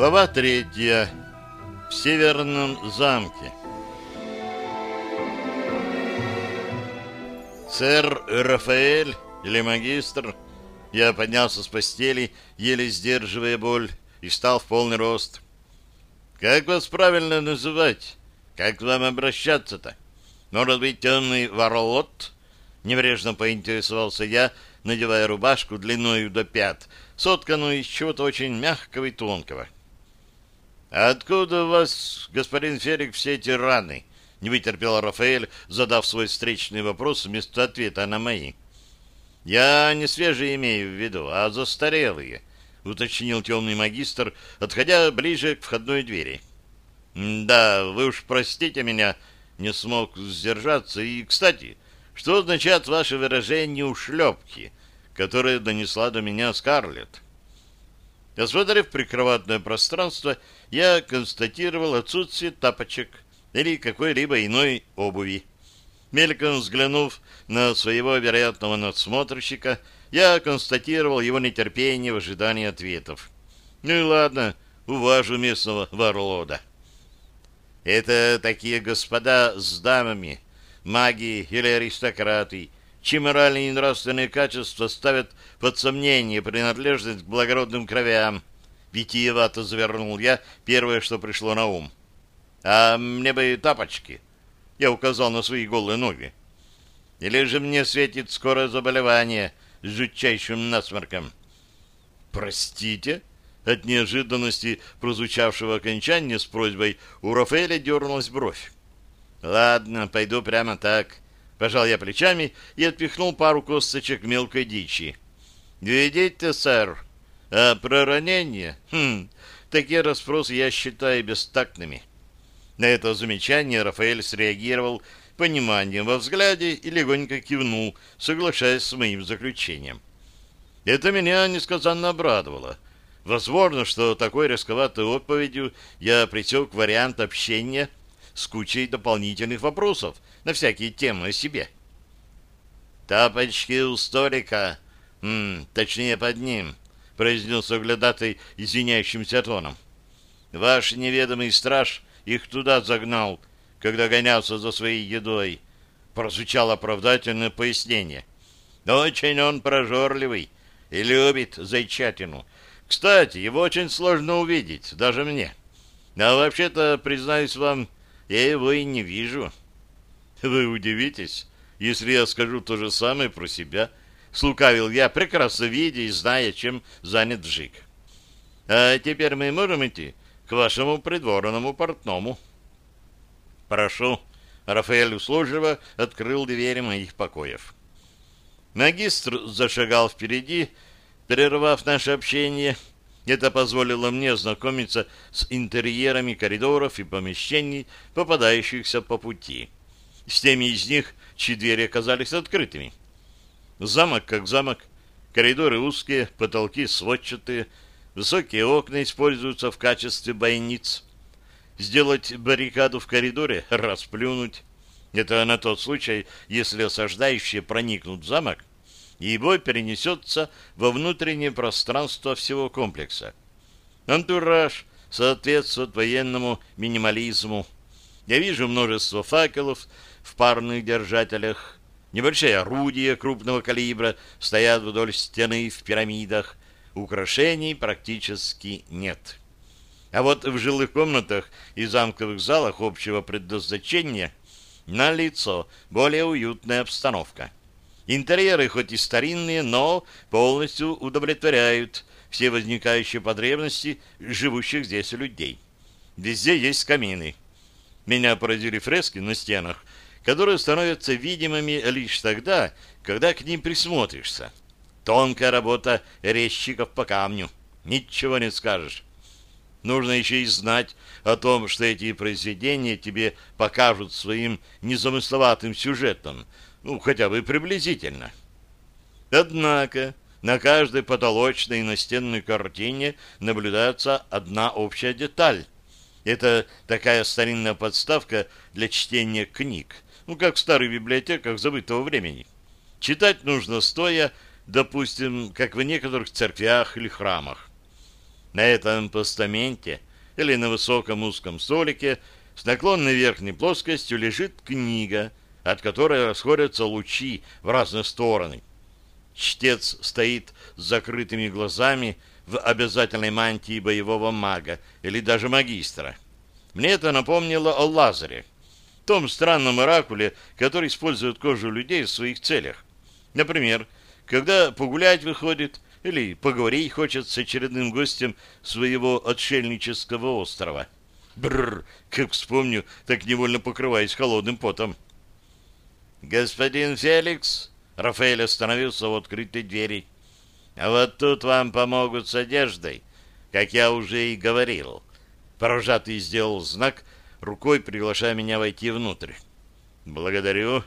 Глава третья. В Северном замке. Сэр Рафаэль или магистр, я поднялся с постели, еле сдерживая боль, и встал в полный рост. Как вас правильно называть? Как к вам обращаться-то? Может быть, темный ворлот? Небрежно поинтересовался я, надевая рубашку длиною до пят, сотканную из чего-то очень мягкого и тонкого. «Откуда у вас, господин Ферик, все эти раны?» — не вытерпел Рафаэль, задав свой встречный вопрос вместо ответа на мои. «Я не свежие имею в виду, а застарелые», — уточнил темный магистр, отходя ближе к входной двери. «Да, вы уж простите меня, не смог сдержаться. И, кстати, что означает ваше выражение «ушлепки», которое донесла до меня Скарлетт?» Осмотрев прикроватное пространство, я констатировал отсутствие тапочек или какой-либо иной обуви. Мельком взглянув на своего вероятного надсмотрщика, я констатировал его нетерпение в ожидании ответов. Ну и ладно, уважу местного варлода. Это такие господа с дамами, маги или аристократы, чьи моральные и нравственные качества ставят под сомнение принадлежность к благородным кровям. Витиевато завернул я первое, что пришло на ум. А мне бы тапочки. Я указал на свои голые ноги. Или же мне светит скорое заболевание с жутчайшим насморком. Простите? От неожиданности прозвучавшего окончания с просьбой у Рафаэля дернулась бровь. Ладно, пойду прямо так. Пожал я плечами и отпихнул пару косточек мелкой дичи. «Видите, сэр? А про ранение? Хм, такие расспросы я считаю бестактными». На это замечание Рафаэль среагировал пониманием во взгляде и легонько кивнул, соглашаясь с моим заключением. Это меня несказанно обрадовало. Возможно, что такой рисковатой отповедью я притек вариант общения с кучей дополнительных вопросов на всякие темы о себе. «Тапочки у столика, М, точнее под ним», — произнес оглядатый извиняющимся тоном. «Ваш неведомый страж их туда загнал, когда гонялся за своей едой», — прозвучало оправдательное пояснение. «Очень он прожорливый и любит зайчатину. Кстати, его очень сложно увидеть, даже мне. А вообще-то, признаюсь вам, я его и не вижу. Вы удивитесь, если я скажу то же самое про себя. Слукавил я, прекрасно видя и зная, чем занят Жик. А теперь мы можем идти к вашему придворному портному. Прошу. Рафаэль услужливо открыл двери моих покоев. Магистр зашагал впереди, прервав наше общение, — это позволило мне ознакомиться с интерьерами коридоров и помещений, попадающихся по пути. С теми из них, чьи двери оказались открытыми. Замок как замок, коридоры узкие, потолки сводчатые, высокие окна используются в качестве бойниц. Сделать баррикаду в коридоре, расплюнуть. Это на тот случай, если осаждающие проникнут в замок, и бой перенесется во внутреннее пространство всего комплекса. Антураж соответствует военному минимализму. Я вижу множество факелов в парных держателях. Небольшие орудия крупного калибра стоят вдоль стены в пирамидах. Украшений практически нет. А вот в жилых комнатах и замковых залах общего предназначения на лицо более уютная обстановка. Интерьеры хоть и старинные, но полностью удовлетворяют все возникающие потребности живущих здесь людей. Везде есть камины. Меня поразили фрески на стенах, которые становятся видимыми лишь тогда, когда к ним присмотришься. Тонкая работа резчиков по камню. Ничего не скажешь. Нужно еще и знать о том, что эти произведения тебе покажут своим незамысловатым сюжетом, ну, хотя бы приблизительно. Однако на каждой потолочной и настенной картине наблюдается одна общая деталь. Это такая старинная подставка для чтения книг, ну, как в старых библиотеках забытого времени. Читать нужно стоя, допустим, как в некоторых церквях или храмах. На этом постаменте или на высоком узком столике с наклонной верхней плоскостью лежит книга, от которой расходятся лучи в разные стороны. Чтец стоит с закрытыми глазами в обязательной мантии боевого мага или даже магистра. Мне это напомнило о Лазаре, том странном оракуле, который использует кожу людей в своих целях. Например, когда погулять выходит или поговорить хочет с очередным гостем своего отшельнического острова. Бррр, как вспомню, так невольно покрываюсь холодным потом. «Господин Феликс!» Рафаэль остановился у открытой двери. «А вот тут вам помогут с одеждой, как я уже и говорил». Поражатый сделал знак, рукой приглашая меня войти внутрь. «Благодарю».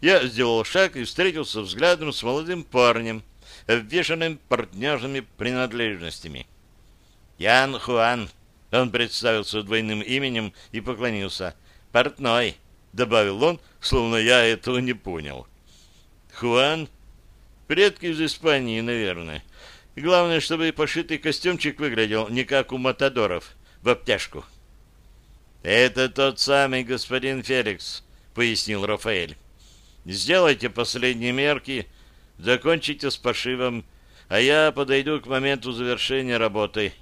Я сделал шаг и встретился взглядом с молодым парнем, обвешанным портняжными принадлежностями. «Ян Хуан», — он представился двойным именем и поклонился. «Портной», — добавил он, словно я этого не понял. «Хуан? Предки из Испании, наверное. главное, чтобы пошитый костюмчик выглядел не как у матадоров, в обтяжку». «Это тот самый господин Феликс», — пояснил Рафаэль. «Сделайте последние мерки, закончите с пошивом, а я подойду к моменту завершения работы».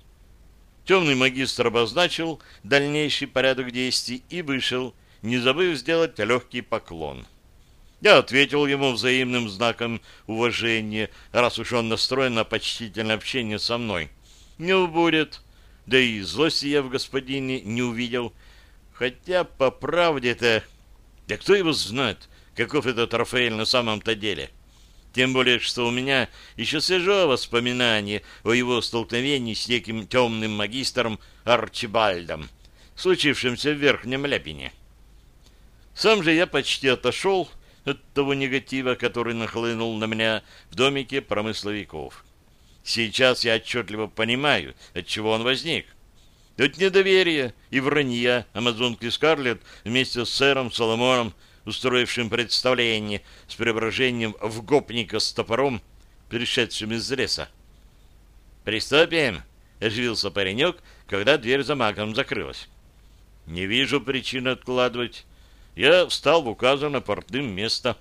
Темный магистр обозначил дальнейший порядок действий и вышел, не забыв сделать легкий поклон. Я ответил ему взаимным знаком уважения, раз уж он настроен на почтительное общение со мной. Не убудет, да и злости я в господине не увидел, Хотя, по правде-то, да кто его знает, каков этот Рафаэль на самом-то деле. Тем более, что у меня еще свежо воспоминание о его столкновении с неким темным магистром Арчибальдом, случившимся в Верхнем Ляпине. Сам же я почти отошел от того негатива, который нахлынул на меня в домике промысловиков. Сейчас я отчетливо понимаю, от чего он возник. От недоверия и вранья амазонки Скарлетт вместе с сэром Соломоном, устроившим представление с преображением в гопника с топором, перешедшим из леса. «Приступим!» — оживился паренек, когда дверь за магом закрылась. «Не вижу причин откладывать. Я встал в указанное портным место».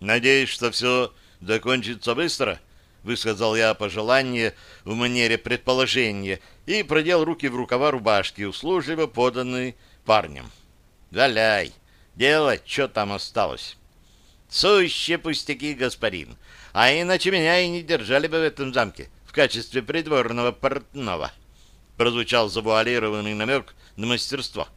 «Надеюсь, что все закончится быстро?» высказал я пожелание в манере предположения и продел руки в рукава рубашки, услужливо поданной парнем. «Валяй! Делать, что там осталось!» «Сущие пустяки, господин! А иначе меня и не держали бы в этом замке в качестве придворного портного!» Прозвучал завуалированный намек на мастерство.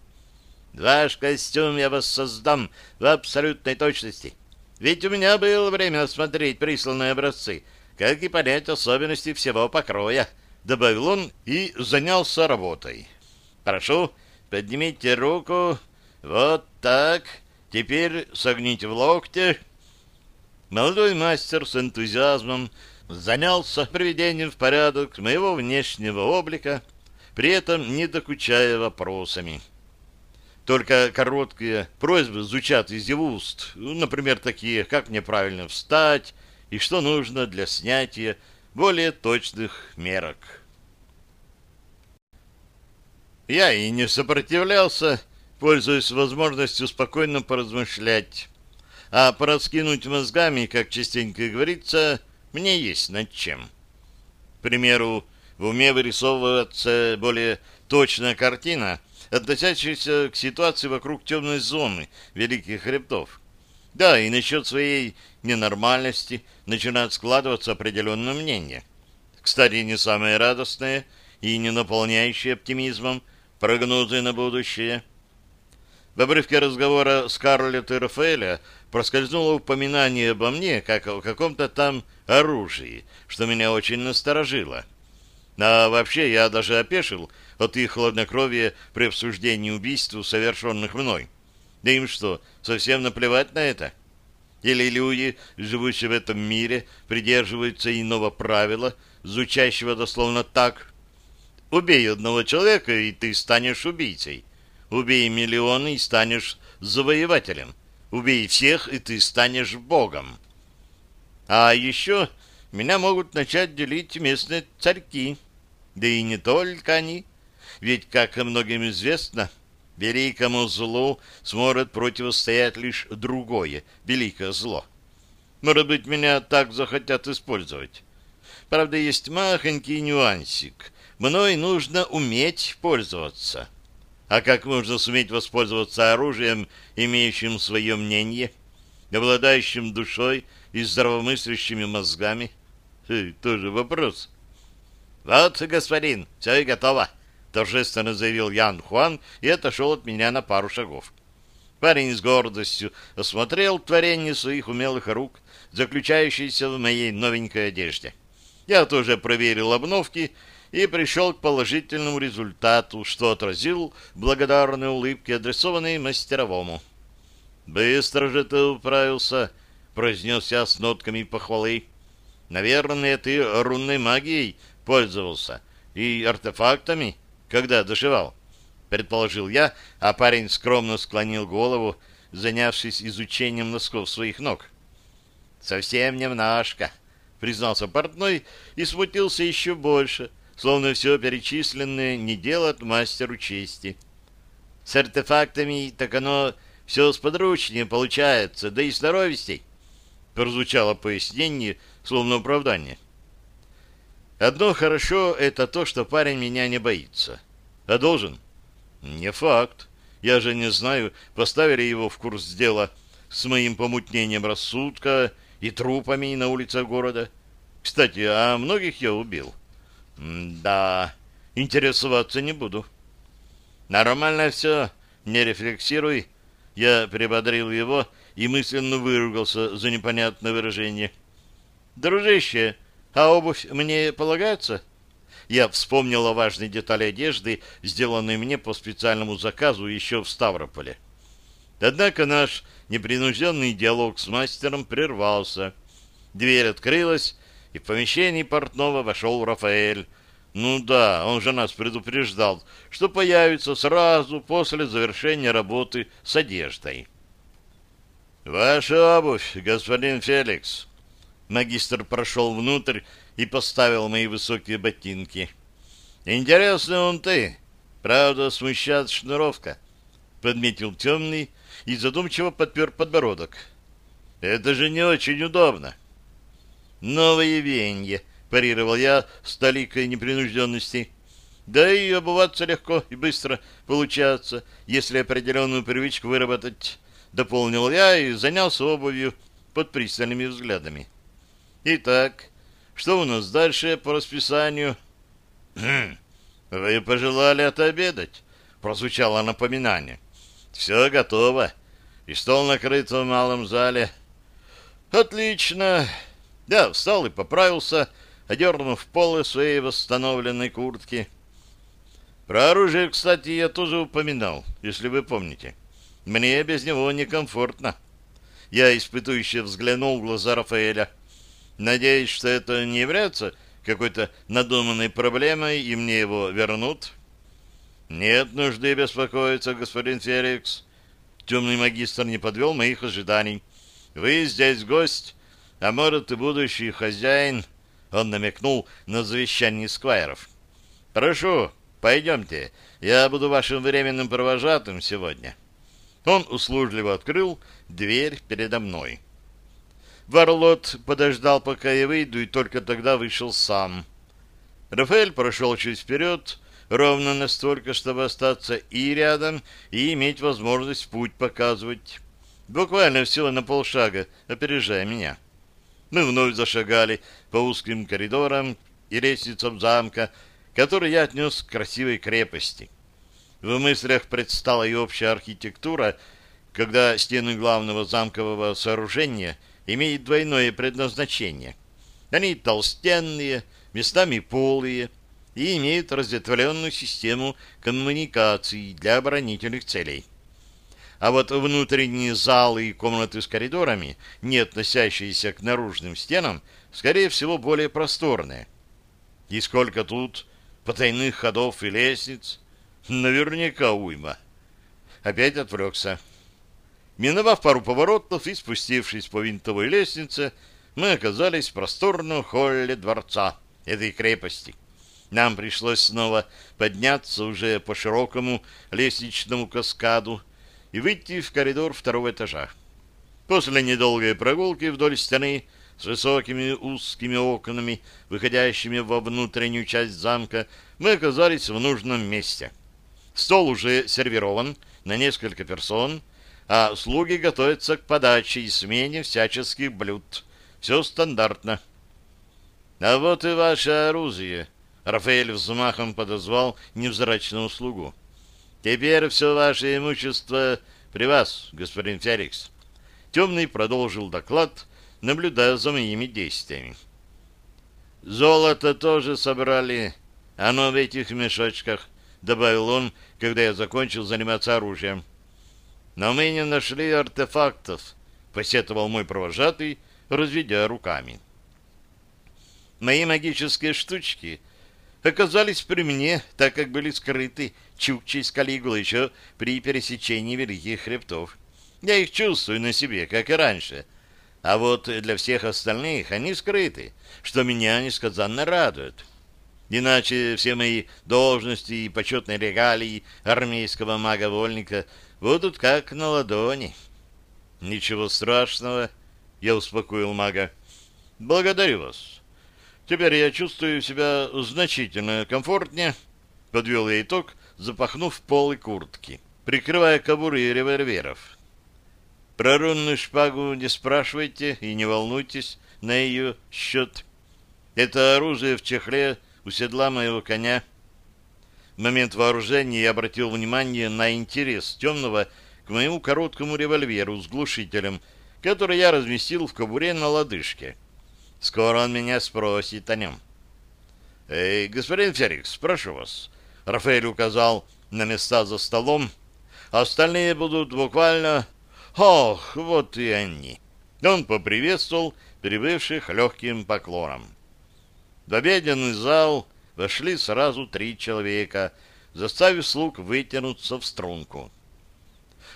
«Ваш костюм я воссоздам в абсолютной точности. Ведь у меня было время осмотреть присланные образцы — как и понять особенности всего покроя, добавил он и занялся работой. Прошу, поднимите руку. Вот так. Теперь согните в локте. Молодой мастер с энтузиазмом занялся приведением в порядок моего внешнего облика, при этом не докучая вопросами. Только короткие просьбы звучат из его уст, например, такие, как мне правильно встать, и что нужно для снятия более точных мерок. Я и не сопротивлялся, пользуясь возможностью спокойно поразмышлять. А пораскинуть мозгами, как частенько говорится, мне есть над чем. К примеру, в уме вырисовывается более точная картина, относящаяся к ситуации вокруг темной зоны Великих Хребтов. Да, и насчет своей ненормальности начинает складываться определенное мнение. Кстати, не самое радостное и не наполняющее оптимизмом прогнозы на будущее. В обрывке разговора Скарлетт и Рафаэля проскользнуло упоминание обо мне как о каком-то там оружии, что меня очень насторожило. А вообще я даже опешил от их хладнокровия при обсуждении убийств, совершенных мной. Да им что, совсем наплевать на это? Или люди, живущие в этом мире, придерживаются иного правила, звучащего дословно так. Убей одного человека, и ты станешь убийцей. Убей миллионы, и станешь завоевателем. Убей всех, и ты станешь богом. А еще меня могут начать делить местные царьки. Да и не только они. Ведь, как многим известно, великому злу сможет противостоять лишь другое великое зло. Может быть, меня так захотят использовать. Правда, есть махонький нюансик. Мной нужно уметь пользоваться. А как можно суметь воспользоваться оружием, имеющим свое мнение, обладающим душой и здравомыслящими мозгами? Хе, тоже вопрос. «Вот, господин, все и готово», — торжественно заявил Ян Хуан и отошел от меня на пару шагов. Парень с гордостью осмотрел творение своих умелых рук, заключающееся в моей новенькой одежде. Я тоже проверил обновки и пришел к положительному результату, что отразил благодарные улыбки, адресованные мастеровому. «Быстро же ты управился», — произнес я с нотками похвалы. «Наверное, ты рунной магией пользовался и артефактами, когда дошивал», — предположил я, а парень скромно склонил голову, занявшись изучением носков своих ног. «Совсем немножко», признался портной и смутился еще больше, словно все перечисленное не делает мастеру чести. С артефактами так оно все сподручнее получается, да и сноровистей. Прозвучало пояснение, словно оправдание. Одно хорошо — это то, что парень меня не боится. А должен? Не факт. Я же не знаю, поставили его в курс дела с моим помутнением рассудка и трупами на улицах города. Кстати, а многих я убил? да, интересоваться не буду. Нормально все, не рефлексируй. Я прибодрил его и мысленно выругался за непонятное выражение. Дружище, а обувь мне полагается? Я вспомнил о важной детали одежды, сделанной мне по специальному заказу еще в Ставрополе. Однако наш непринужденный диалог с мастером прервался. Дверь открылась, и в помещении портного вошел Рафаэль. Ну да, он же нас предупреждал, что появится сразу после завершения работы с одеждой. «Ваша обувь, господин Феликс!» Магистр прошел внутрь и поставил мои высокие ботинки. «Интересный он ты. Правда, смущает шнуровка», — подметил темный и задумчиво подпер подбородок. «Это же не очень удобно». «Новые веяния», — парировал я с толикой непринужденности. «Да и обуваться легко и быстро получается, если определенную привычку выработать», — дополнил я и занялся обувью под пристальными взглядами. «Итак, что у нас дальше по расписанию?» «Хм, «Вы пожелали отобедать», — прозвучало напоминание. «Все готово, и стол накрыт в малом зале». «Отлично!» Я встал и поправился, одернув полы своей восстановленной куртки. Про оружие, кстати, я тоже упоминал, если вы помните. Мне без него некомфортно. Я испытующе взглянул в глаза Рафаэля. Надеюсь, что это не является какой-то надуманной проблемой, и мне его вернут. Нет нужды беспокоиться, господин Феликс. Темный магистр не подвел моих ожиданий. Вы здесь гость, а может и будущий хозяин, он намекнул на завещание сквайров. Прошу, пойдемте, я буду вашим временным провожатым сегодня. Он услужливо открыл дверь передо мной. Варлот подождал, пока я выйду, и только тогда вышел сам. Рафаэль прошел чуть вперед, ровно настолько, чтобы остаться и рядом, и иметь возможность путь показывать. Буквально всего на полшага, опережая меня. Мы вновь зашагали по узким коридорам и лестницам замка, который я отнес к красивой крепости. В мыслях предстала и общая архитектура, когда стены главного замкового сооружения имеют двойное предназначение. Они толстенные, местами полые, и имеют разветвленную систему коммуникаций для оборонительных целей а вот внутренние залы и комнаты с коридорами, не относящиеся к наружным стенам, скорее всего, более просторные. И сколько тут потайных ходов и лестниц? Наверняка уйма. Опять отвлекся. Миновав пару поворотов и спустившись по винтовой лестнице, мы оказались в просторном холле дворца этой крепости. Нам пришлось снова подняться уже по широкому лестничному каскаду и выйти в коридор второго этажа. После недолгой прогулки вдоль стены с высокими узкими окнами, выходящими во внутреннюю часть замка, мы оказались в нужном месте. Стол уже сервирован на несколько персон, а слуги готовятся к подаче и смене всяческих блюд. Все стандартно. А вот и ваше оружие. Рафаэль взмахом подозвал невзрачного слугу. Теперь все ваше имущество при вас, господин Феликс. Темный продолжил доклад, наблюдая за моими действиями. Золото тоже собрали. Оно в этих мешочках, добавил он, когда я закончил заниматься оружием. Но мы не нашли артефактов, посетовал мой провожатый, разведя руками. Мои магические штучки оказались при мне, так как были скрыты Чукчей с Калигулой еще при пересечении Великих Хребтов. Я их чувствую на себе, как и раньше. А вот для всех остальных они скрыты, что меня несказанно радует. Иначе все мои должности и почетные регалии армейского мага-вольника будут как на ладони. Ничего страшного, я успокоил мага. Благодарю вас. Теперь я чувствую себя значительно комфортнее, подвел я итог, запахнув полы куртки, прикрывая кобуры револьверов. Про рунную шпагу не спрашивайте и не волнуйтесь на ее счет. Это оружие в чехле у седла моего коня. В момент вооружения я обратил внимание на интерес темного к моему короткому револьверу с глушителем, который я разместил в кобуре на лодыжке. Скоро он меня спросит о нем. «Эй, господин Ферикс, прошу вас». Рафаэль указал на места за столом. Остальные будут буквально... Ох, вот и они. Он поприветствовал прибывших легким поклоном. В обеденный зал вошли сразу три человека, заставив слуг вытянуться в струнку.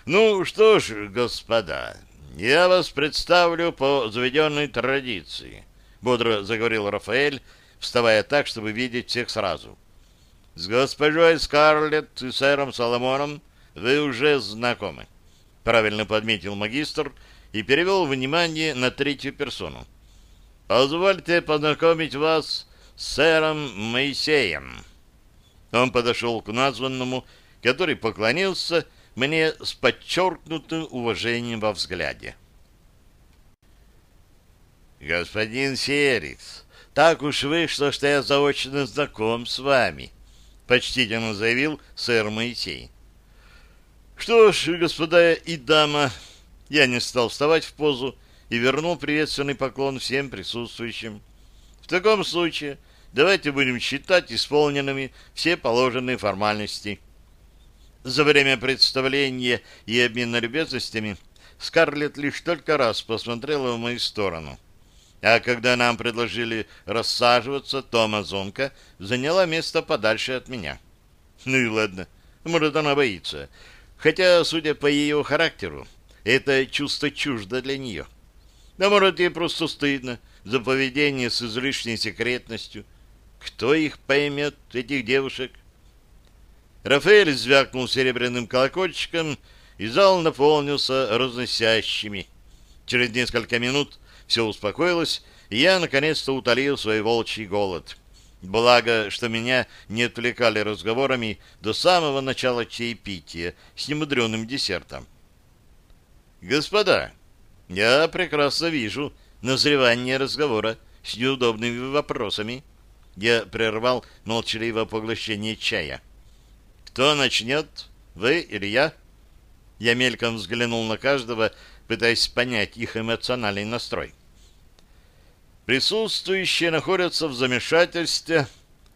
«Ну что ж, господа, я вас представлю по заведенной традиции бодро заговорил Рафаэль, вставая так, чтобы видеть всех сразу. С госпожой Скарлетт и сэром Соломоном вы уже знакомы. Правильно подметил магистр и перевел внимание на третью персону. Позвольте познакомить вас с сэром Моисеем. Он подошел к названному, который поклонился мне с подчеркнутым уважением во взгляде. «Господин Феликс, так уж вышло, что я заочно знаком с вами», — почтительно заявил сэр Моисей. «Что ж, господа и дама...» Я не стал вставать в позу и вернул приветственный поклон всем присутствующим. «В таком случае давайте будем считать исполненными все положенные формальности». За время представления и обмена любезностями Скарлетт лишь только раз посмотрела в мою сторону — а когда нам предложили рассаживаться, то амазонка заняла место подальше от меня. Ну и ладно, может, она боится. Хотя, судя по ее характеру, это чувство чуждо для нее. А может, ей просто стыдно за поведение с излишней секретностью. Кто их поймет, этих девушек? Рафаэль звякнул серебряным колокольчиком, и зал наполнился разносящими. Через несколько минут все успокоилось, и я наконец-то утолил свой волчий голод. Благо, что меня не отвлекали разговорами до самого начала чаепития с немудреным десертом. «Господа, я прекрасно вижу назревание разговора с неудобными вопросами». Я прервал молчаливое поглощение чая. «Кто начнет? Вы или я?» Я мельком взглянул на каждого, пытаясь понять их эмоциональный настрой. Присутствующие находятся в замешательстве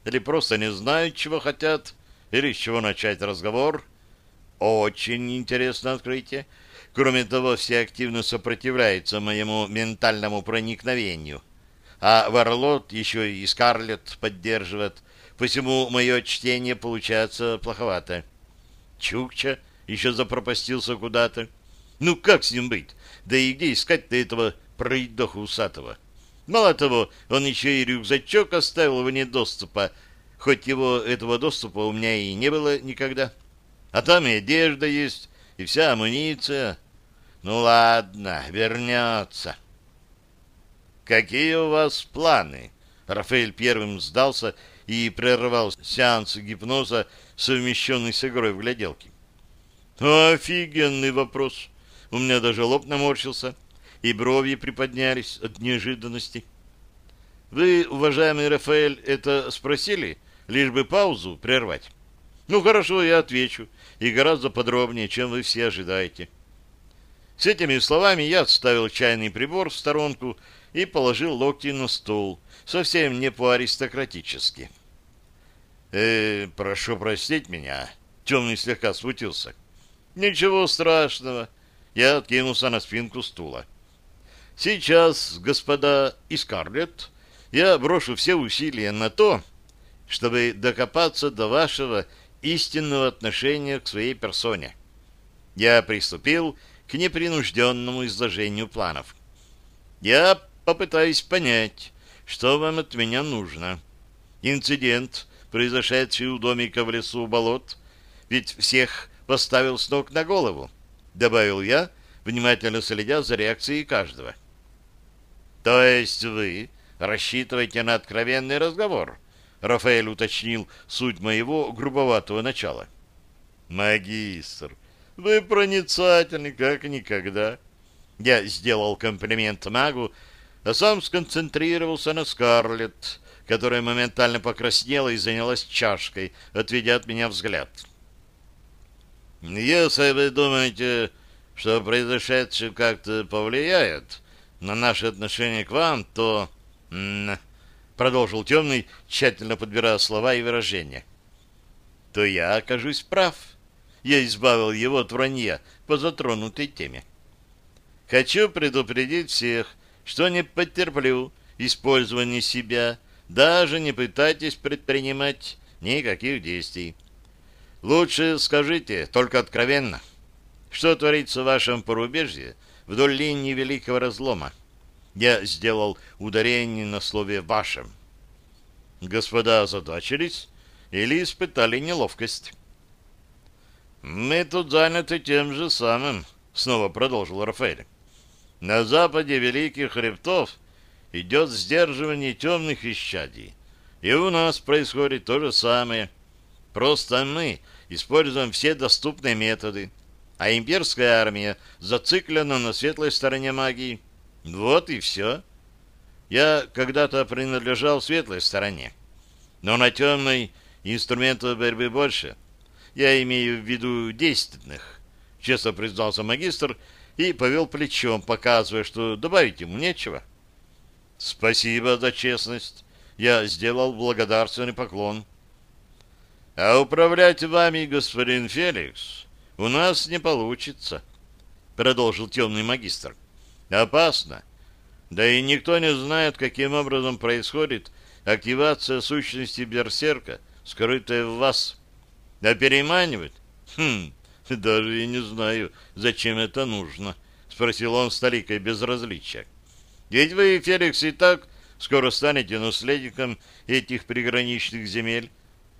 или просто не знают, чего хотят, или с чего начать разговор. Очень интересное открытие. Кроме того, все активно сопротивляются моему ментальному проникновению. А Варлот еще и Скарлетт поддерживает, посему мое чтение получается плоховато. Чукча еще запропастился куда-то. Ну, как с ним быть? Да и где искать-то этого пройдоху усатого? Мало того, он еще и рюкзачок оставил вне доступа, хоть его этого доступа у меня и не было никогда. А там и одежда есть, и вся амуниция. Ну ладно, вернется. Какие у вас планы? Рафаэль первым сдался и прервал сеанс гипноза, совмещенный с игрой в гляделки. Офигенный вопрос. У меня даже лоб наморщился, и брови приподнялись от неожиданности. Вы, уважаемый Рафаэль, это спросили, лишь бы паузу прервать? Ну, хорошо, я отвечу, и гораздо подробнее, чем вы все ожидаете. С этими словами я отставил чайный прибор в сторонку и положил локти на стол, совсем не по-аристократически. «Э, прошу простить меня», — темный слегка смутился. «Ничего страшного», — я откинулся на спинку стула. «Сейчас, господа и Скарлетт, я брошу все усилия на то, чтобы докопаться до вашего истинного отношения к своей персоне. Я приступил к непринужденному изложению планов. Я попытаюсь понять, что вам от меня нужно. Инцидент, произошедший у домика в лесу болот, ведь всех поставил с ног на голову, добавил я, внимательно следя за реакцией каждого. То есть вы рассчитываете на откровенный разговор? Рафаэль уточнил суть моего грубоватого начала. Магистр, вы проницательны, как никогда. Я сделал комплимент магу, а сам сконцентрировался на Скарлетт, которая моментально покраснела и занялась чашкой, отведя от меня взгляд. «Если вы думаете, что произошедшее как-то повлияет на наши отношения к вам, то...» продолжил темный, тщательно подбирая слова и выражения. То я окажусь прав. Я избавил его от вранья по затронутой теме. Хочу предупредить всех, что не потерплю использования себя, даже не пытайтесь предпринимать никаких действий. Лучше скажите, только откровенно, что творится в вашем порубежье вдоль линии Великого Разлома. Я сделал ударение на слове «вашем». Господа озадачились или испытали неловкость. «Мы тут заняты тем же самым», — снова продолжил Рафаэль. «На западе Великих Хребтов идет сдерживание темных исчадий, и у нас происходит то же самое. Просто мы используем все доступные методы, а имперская армия зациклена на светлой стороне магии». Вот и все. Я когда-то принадлежал светлой стороне, но на темной инструментов борьбы больше. Я имею в виду действенных, честно признался магистр и повел плечом, показывая, что добавить ему нечего. Спасибо за честность. Я сделал благодарственный поклон. А управлять вами, господин Феликс, у нас не получится, продолжил темный магистр. — Опасно. Да и никто не знает, каким образом происходит активация сущности берсерка, скрытая в вас. А переманивать? Хм, даже и не знаю, зачем это нужно, спросил он с толикой безразличия. Ведь вы, Феликс, и так скоро станете наследником этих приграничных земель,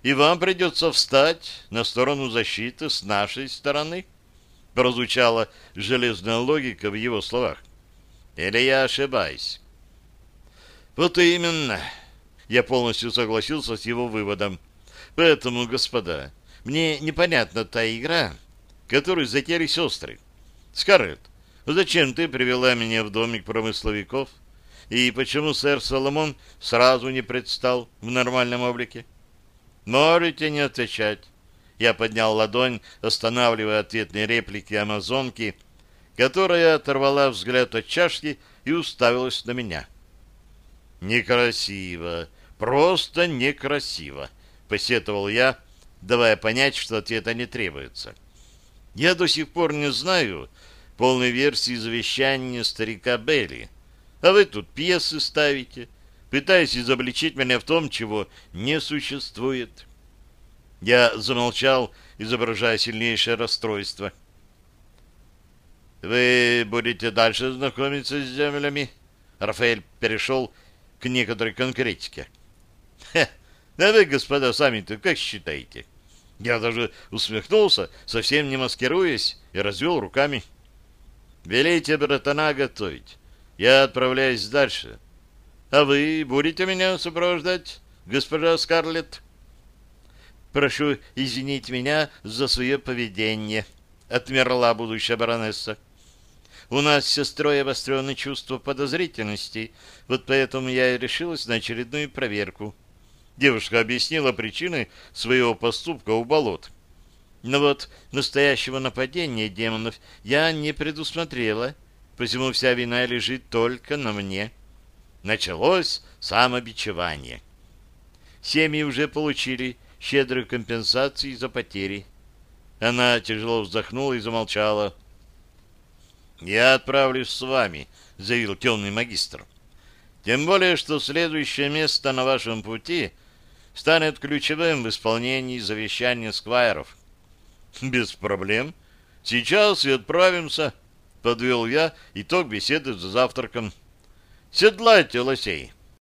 и вам придется встать на сторону защиты с нашей стороны. Прозвучала железная логика в его словах. Или я ошибаюсь? Вот именно. Я полностью согласился с его выводом. Поэтому, господа, мне непонятна та игра, которую затеяли сестры. Скарлетт, зачем ты привела меня в домик промысловиков? И почему сэр Соломон сразу не предстал в нормальном облике? Можете не отвечать. Я поднял ладонь, останавливая ответные реплики амазонки, — которая оторвала взгляд от чашки и уставилась на меня. «Некрасиво, просто некрасиво», — посетовал я, давая понять, что ответа не требуется. «Я до сих пор не знаю полной версии завещания старика Белли, а вы тут пьесы ставите, пытаясь изобличить меня в том, чего не существует». Я замолчал, изображая сильнейшее расстройство. — вы будете дальше знакомиться с землями? Рафаэль перешел к некоторой конкретике. Хе, А вы, господа, сами-то как считаете? Я даже усмехнулся, совсем не маскируясь, и развел руками. Велите братана готовить. Я отправляюсь дальше. А вы будете меня сопровождать, госпожа Скарлетт? Прошу извинить меня за свое поведение, отмерла будущая баронесса. У нас с сестрой обостренное чувство подозрительности, вот поэтому я и решилась на очередную проверку. Девушка объяснила причины своего поступка у болот. Но вот настоящего нападения демонов я не предусмотрела, посему вся вина лежит только на мне. Началось самобичевание. Семьи уже получили щедрую компенсацию за потери. Она тяжело вздохнула и замолчала. «Я отправлюсь с вами», — заявил темный магистр. «Тем более, что следующее место на вашем пути станет ключевым в исполнении завещания сквайров». «Без проблем. Сейчас и отправимся», — подвел я итог беседы за завтраком. «Седлайте лосей».